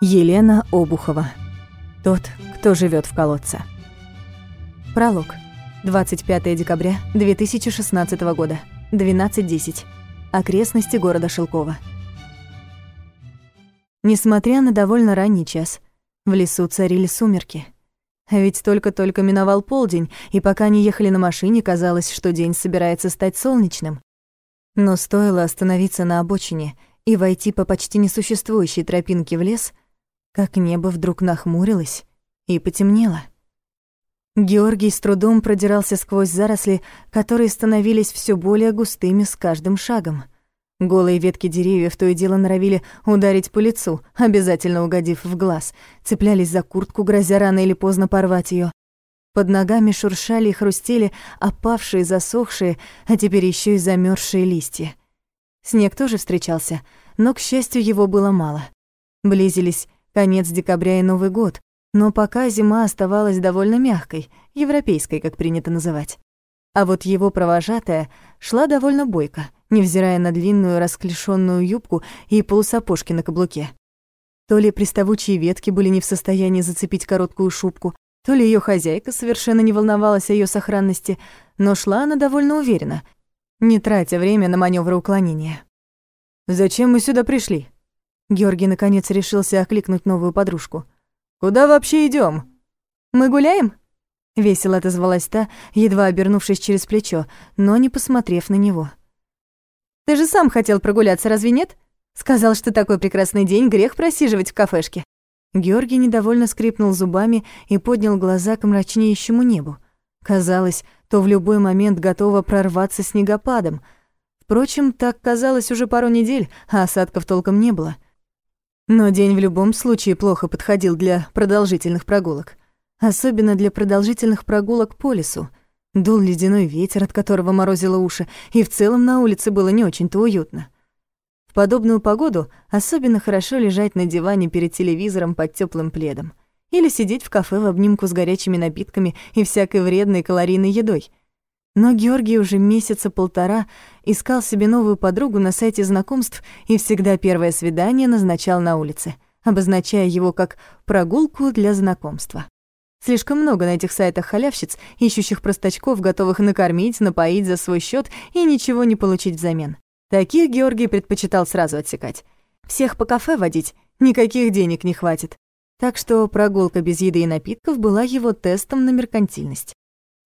Елена Обухова. Тот, кто живет в колодце. Пролог. 25 декабря 2016 года. 12.10. Окрестности города Шелково. Несмотря на довольно ранний час, в лесу царили сумерки. А ведь только-только миновал полдень, и пока они ехали на машине, казалось, что день собирается стать солнечным. Но стоило остановиться на обочине и войти по почти несуществующей тропинке в лес — как небо вдруг нахмурилось и потемнело. Георгий с трудом продирался сквозь заросли, которые становились все более густыми с каждым шагом. Голые ветки деревьев то и дело норовили ударить по лицу, обязательно угодив в глаз, цеплялись за куртку, грозя рано или поздно порвать ее. Под ногами шуршали и хрустели опавшие, засохшие, а теперь еще и замерзшие листья. Снег тоже встречался, но, к счастью, его было мало. Близились Конец декабря и Новый год, но пока зима оставалась довольно мягкой, европейской, как принято называть. А вот его провожатая шла довольно бойко, невзирая на длинную расклешенную юбку и полусапожки на каблуке. То ли приставучие ветки были не в состоянии зацепить короткую шубку, то ли ее хозяйка совершенно не волновалась о ее сохранности, но шла она довольно уверенно, не тратя время на маневры уклонения. «Зачем мы сюда пришли?» Георгий наконец решился окликнуть новую подружку. «Куда вообще идем? «Мы гуляем?» Весело отозвалась та, едва обернувшись через плечо, но не посмотрев на него. «Ты же сам хотел прогуляться, разве нет? Сказал, что такой прекрасный день, грех просиживать в кафешке». Георгий недовольно скрипнул зубами и поднял глаза к мрачнеющему небу. Казалось, то в любой момент готово прорваться снегопадом. Впрочем, так казалось уже пару недель, а осадков толком не было — но день в любом случае плохо подходил для продолжительных прогулок. Особенно для продолжительных прогулок по лесу. Дул ледяной ветер, от которого морозило уши, и в целом на улице было не очень-то уютно. В подобную погоду особенно хорошо лежать на диване перед телевизором под теплым пледом. Или сидеть в кафе в обнимку с горячими напитками и всякой вредной калорийной едой — но Георгий уже месяца полтора искал себе новую подругу на сайте знакомств и всегда первое свидание назначал на улице, обозначая его как «прогулку для знакомства». Слишком много на этих сайтах халявщиц, ищущих простачков, готовых накормить, напоить за свой счет и ничего не получить взамен. Таких Георгий предпочитал сразу отсекать. Всех по кафе водить, никаких денег не хватит. Так что прогулка без еды и напитков была его тестом на меркантильность.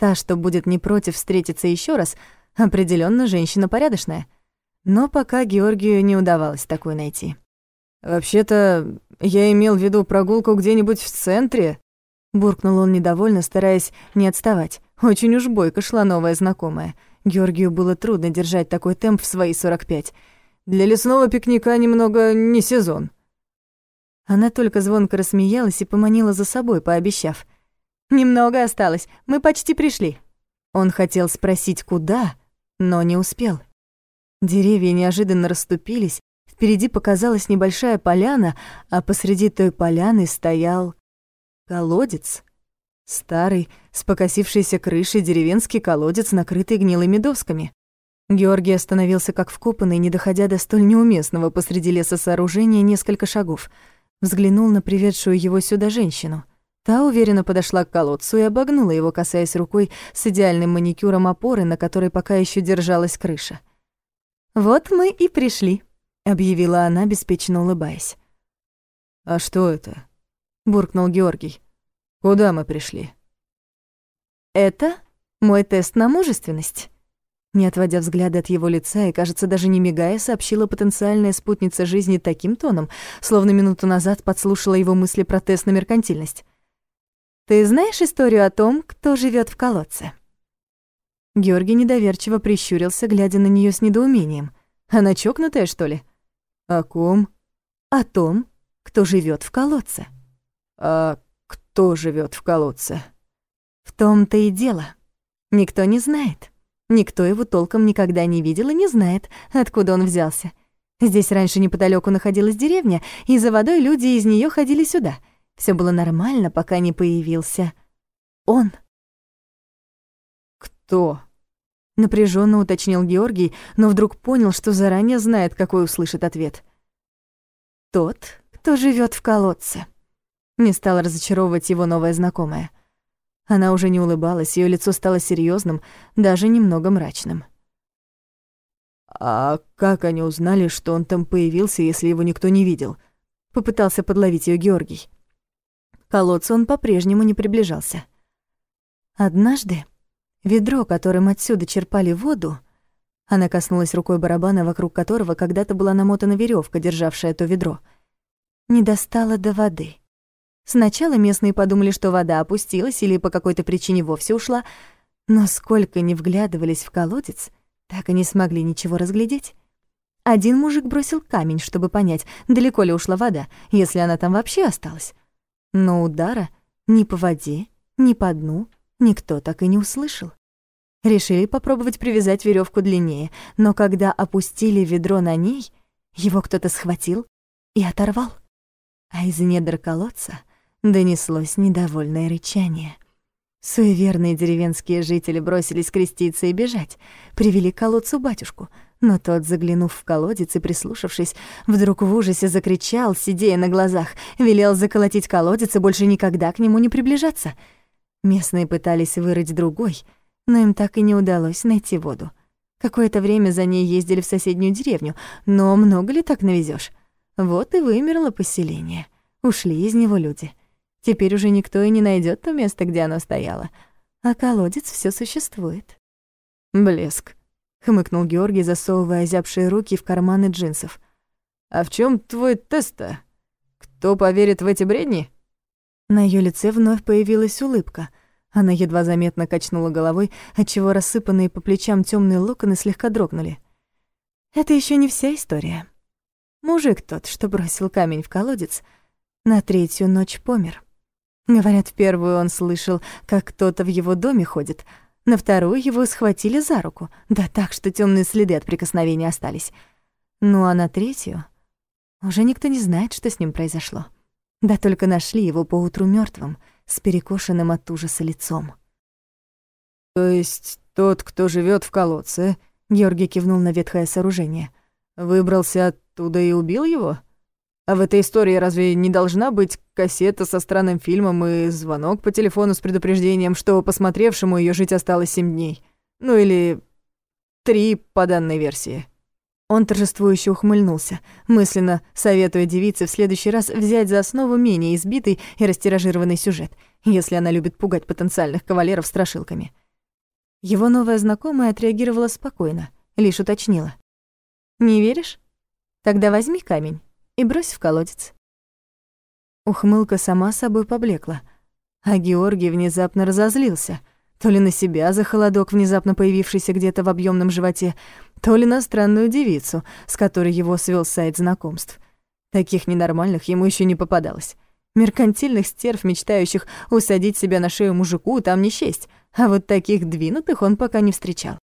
Та, что будет не против встретиться еще раз, определенно женщина порядочная. Но пока Георгию не удавалось такой найти. «Вообще-то, я имел в виду прогулку где-нибудь в центре», — буркнул он недовольно, стараясь не отставать. Очень уж бойко шла новая знакомая. Георгию было трудно держать такой темп в свои 45. Для лесного пикника немного не сезон. Она только звонко рассмеялась и поманила за собой, пообещав. Немного осталось, мы почти пришли». Он хотел спросить, куда, но не успел. Деревья неожиданно расступились, впереди показалась небольшая поляна, а посреди той поляны стоял колодец. Старый, с покосившейся крышей деревенский колодец, накрытый гнилыми досками. Георгий остановился как вкопанный, не доходя до столь неуместного посреди леса сооружения несколько шагов. Взглянул на приведшую его сюда женщину. Та уверенно подошла к колодцу и обогнула его, касаясь рукой с идеальным маникюром опоры, на которой пока еще держалась крыша. «Вот мы и пришли», — объявила она, беспечно улыбаясь. «А что это?» — буркнул Георгий. «Куда мы пришли?» «Это мой тест на мужественность». Не отводя взгляда от его лица и, кажется, даже не мигая, сообщила потенциальная спутница жизни таким тоном, словно минуту назад подслушала его мысли про тест на меркантильность. Ты знаешь историю о том, кто живет в колодце?» Георгий недоверчиво прищурился, глядя на нее с недоумением. «Она чокнутая, что ли?» «О ком?» «О том, кто живет в колодце». «А кто живет в колодце?» «В том-то и дело. Никто не знает. Никто его толком никогда не видел и не знает, откуда он взялся. Здесь раньше неподалеку находилась деревня, и за водой люди из нее ходили сюда — все было нормально, пока не появился он. «Кто?» — напряженно уточнил Георгий, но вдруг понял, что заранее знает, какой услышит ответ. «Тот, кто живет в колодце?» Не стала разочаровывать его новая знакомая. Она уже не улыбалась, ее лицо стало серьезным, даже немного мрачным. «А как они узнали, что он там появился, если его никто не видел?» Попытался подловить ее Георгий. Колодцу он по-прежнему не приближался. Однажды ведро, которым отсюда черпали воду, она коснулась рукой барабана, вокруг которого когда-то была намотана веревка, державшая то ведро, не достала до воды. Сначала местные подумали, что вода опустилась или по какой-то причине вовсе ушла, но сколько ни вглядывались в колодец, так и не смогли ничего разглядеть. Один мужик бросил камень, чтобы понять, далеко ли ушла вода, если она там вообще осталась. Но удара ни по воде, ни по дну никто так и не услышал. Решили попробовать привязать веревку длиннее, но когда опустили ведро на ней, его кто-то схватил и оторвал. А из недр колодца донеслось недовольное рычание. Суеверные деревенские жители бросились креститься и бежать, привели к колодцу батюшку, но тот, заглянув в колодец и прислушавшись, вдруг в ужасе закричал, сидея на глазах, велел заколотить колодец и больше никогда к нему не приближаться. Местные пытались вырыть другой, но им так и не удалось найти воду. Какое-то время за ней ездили в соседнюю деревню, но много ли так навезёшь? Вот и вымерло поселение. Ушли из него люди. Теперь уже никто и не найдет то место, где оно стояло. А колодец все существует. «Блеск», — хмыкнул Георгий, засовывая озябшие руки в карманы джинсов. «А в чем твой тест-то? Кто поверит в эти бредни?» На ее лице вновь появилась улыбка. Она едва заметно качнула головой, отчего рассыпанные по плечам темные локоны слегка дрогнули. Это еще не вся история. Мужик тот, что бросил камень в колодец, на третью ночь помер. Говорят, в первую он слышал, как кто-то в его доме ходит, на вторую его схватили за руку, да так, что темные следы от прикосновения остались. Ну а на третью уже никто не знает, что с ним произошло. Да только нашли его поутру мертвым, с перекошенным от ужаса лицом. «То есть тот, кто живет в колодце?» Георгий кивнул на ветхое сооружение. «Выбрался оттуда и убил его?» А в этой истории разве не должна быть кассета со странным фильмом и звонок по телефону с предупреждением, что посмотревшему ее жить осталось семь дней? Ну или три по данной версии. Он торжествующе ухмыльнулся, мысленно советуя девице в следующий раз взять за основу менее избитый и растиражированный сюжет, если она любит пугать потенциальных кавалеров страшилками. Его новая знакомая отреагировала спокойно, лишь уточнила. «Не веришь? Тогда возьми камень и брось в колодец. Ухмылка сама собой поблекла, а Георгий внезапно разозлился, то ли на себя за холодок, внезапно появившийся где-то в объемном животе, то ли на странную девицу, с которой его свел сайт знакомств. Таких ненормальных ему еще не попадалось. Меркантильных стерв, мечтающих усадить себя на шею мужику, там не счесть, а вот таких двинутых он пока не встречал.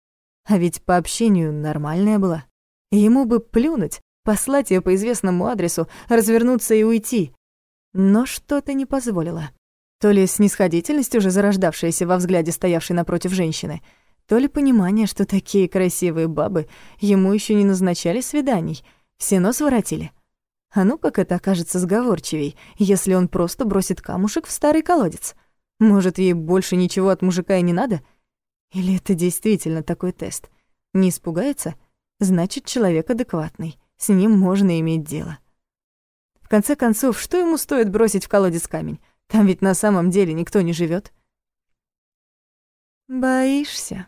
А ведь по общению нормальная была. Ему бы плюнуть, послать ее по известному адресу, развернуться и уйти. Но что-то не позволило. То ли снисходительность, уже зарождавшаяся во взгляде стоявшей напротив женщины, то ли понимание, что такие красивые бабы ему еще не назначали свиданий, все нос воротили. А ну как это окажется сговорчивей, если он просто бросит камушек в старый колодец? Может, ей больше ничего от мужика и не надо? Или это действительно такой тест? Не испугается? Значит, человек адекватный с ним можно иметь дело. В конце концов, что ему стоит бросить в колодец камень? Там ведь на самом деле никто не живет. «Боишься?»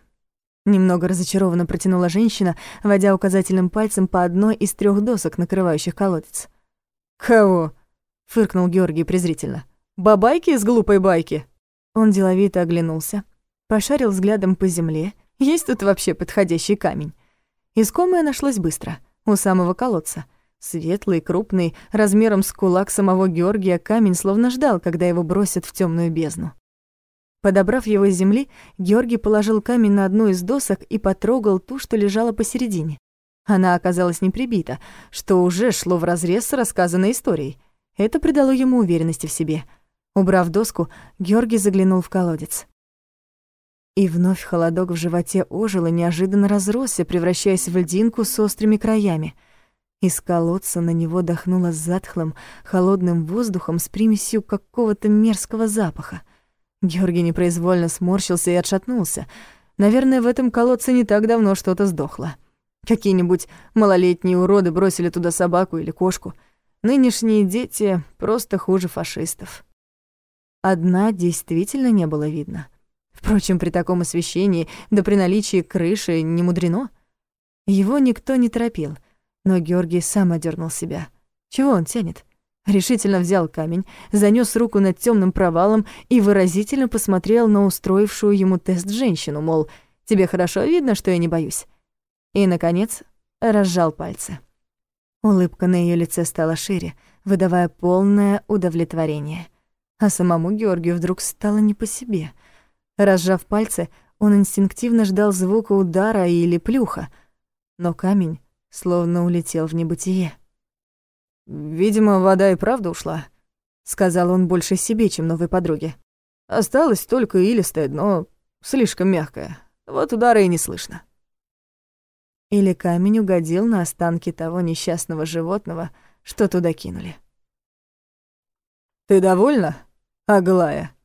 Немного разочарованно протянула женщина, водя указательным пальцем по одной из трех досок, накрывающих колодец. «Кого?» — фыркнул Георгий презрительно. «Бабайки из глупой байки?» Он деловито оглянулся, пошарил взглядом по земле. Есть тут вообще подходящий камень. Искомое нашлось быстро у самого колодца. Светлый, крупный, размером с кулак самого Георгия камень словно ждал, когда его бросят в темную бездну. Подобрав его с земли, Георгий положил камень на одну из досок и потрогал ту, что лежала посередине. Она оказалась не прибита, что уже шло вразрез с рассказанной историей. Это придало ему уверенности в себе. Убрав доску, Георгий заглянул в колодец. И вновь холодок в животе ожил и неожиданно разросся, превращаясь в льдинку с острыми краями. Из колодца на него дохнуло затхлым, холодным воздухом с примесью какого-то мерзкого запаха. Георгий непроизвольно сморщился и отшатнулся. Наверное, в этом колодце не так давно что-то сдохло. Какие-нибудь малолетние уроды бросили туда собаку или кошку. Нынешние дети просто хуже фашистов. Одна действительно не было видно. Впрочем, при таком освещении, да при наличии крыши, не мудрено. Его никто не торопил, но Георгий сам одернул себя. Чего он тянет? Решительно взял камень, занёс руку над темным провалом и выразительно посмотрел на устроившую ему тест женщину, мол, «Тебе хорошо видно, что я не боюсь?» И, наконец, разжал пальцы. Улыбка на ее лице стала шире, выдавая полное удовлетворение. А самому Георгию вдруг стало не по себе. Разжав пальцы, он инстинктивно ждал звука удара или плюха, но камень словно улетел в небытие. «Видимо, вода и правда ушла», — сказал он больше себе, чем новой подруге. «Осталось только илистое дно, слишком мягкое. Вот удара и не слышно». Или камень угодил на останки того несчастного животного, что туда кинули. «Ты довольна, Аглая?»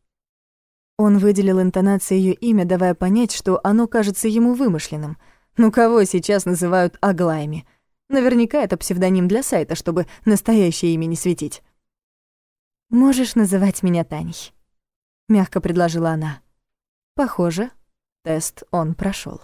Он выделил интонацией ее имя, давая понять, что оно кажется ему вымышленным. Ну кого сейчас называют Аглаями? Наверняка это псевдоним для сайта, чтобы настоящее имя не светить. «Можешь называть меня Таней», — мягко предложила она. Похоже, тест он прошел.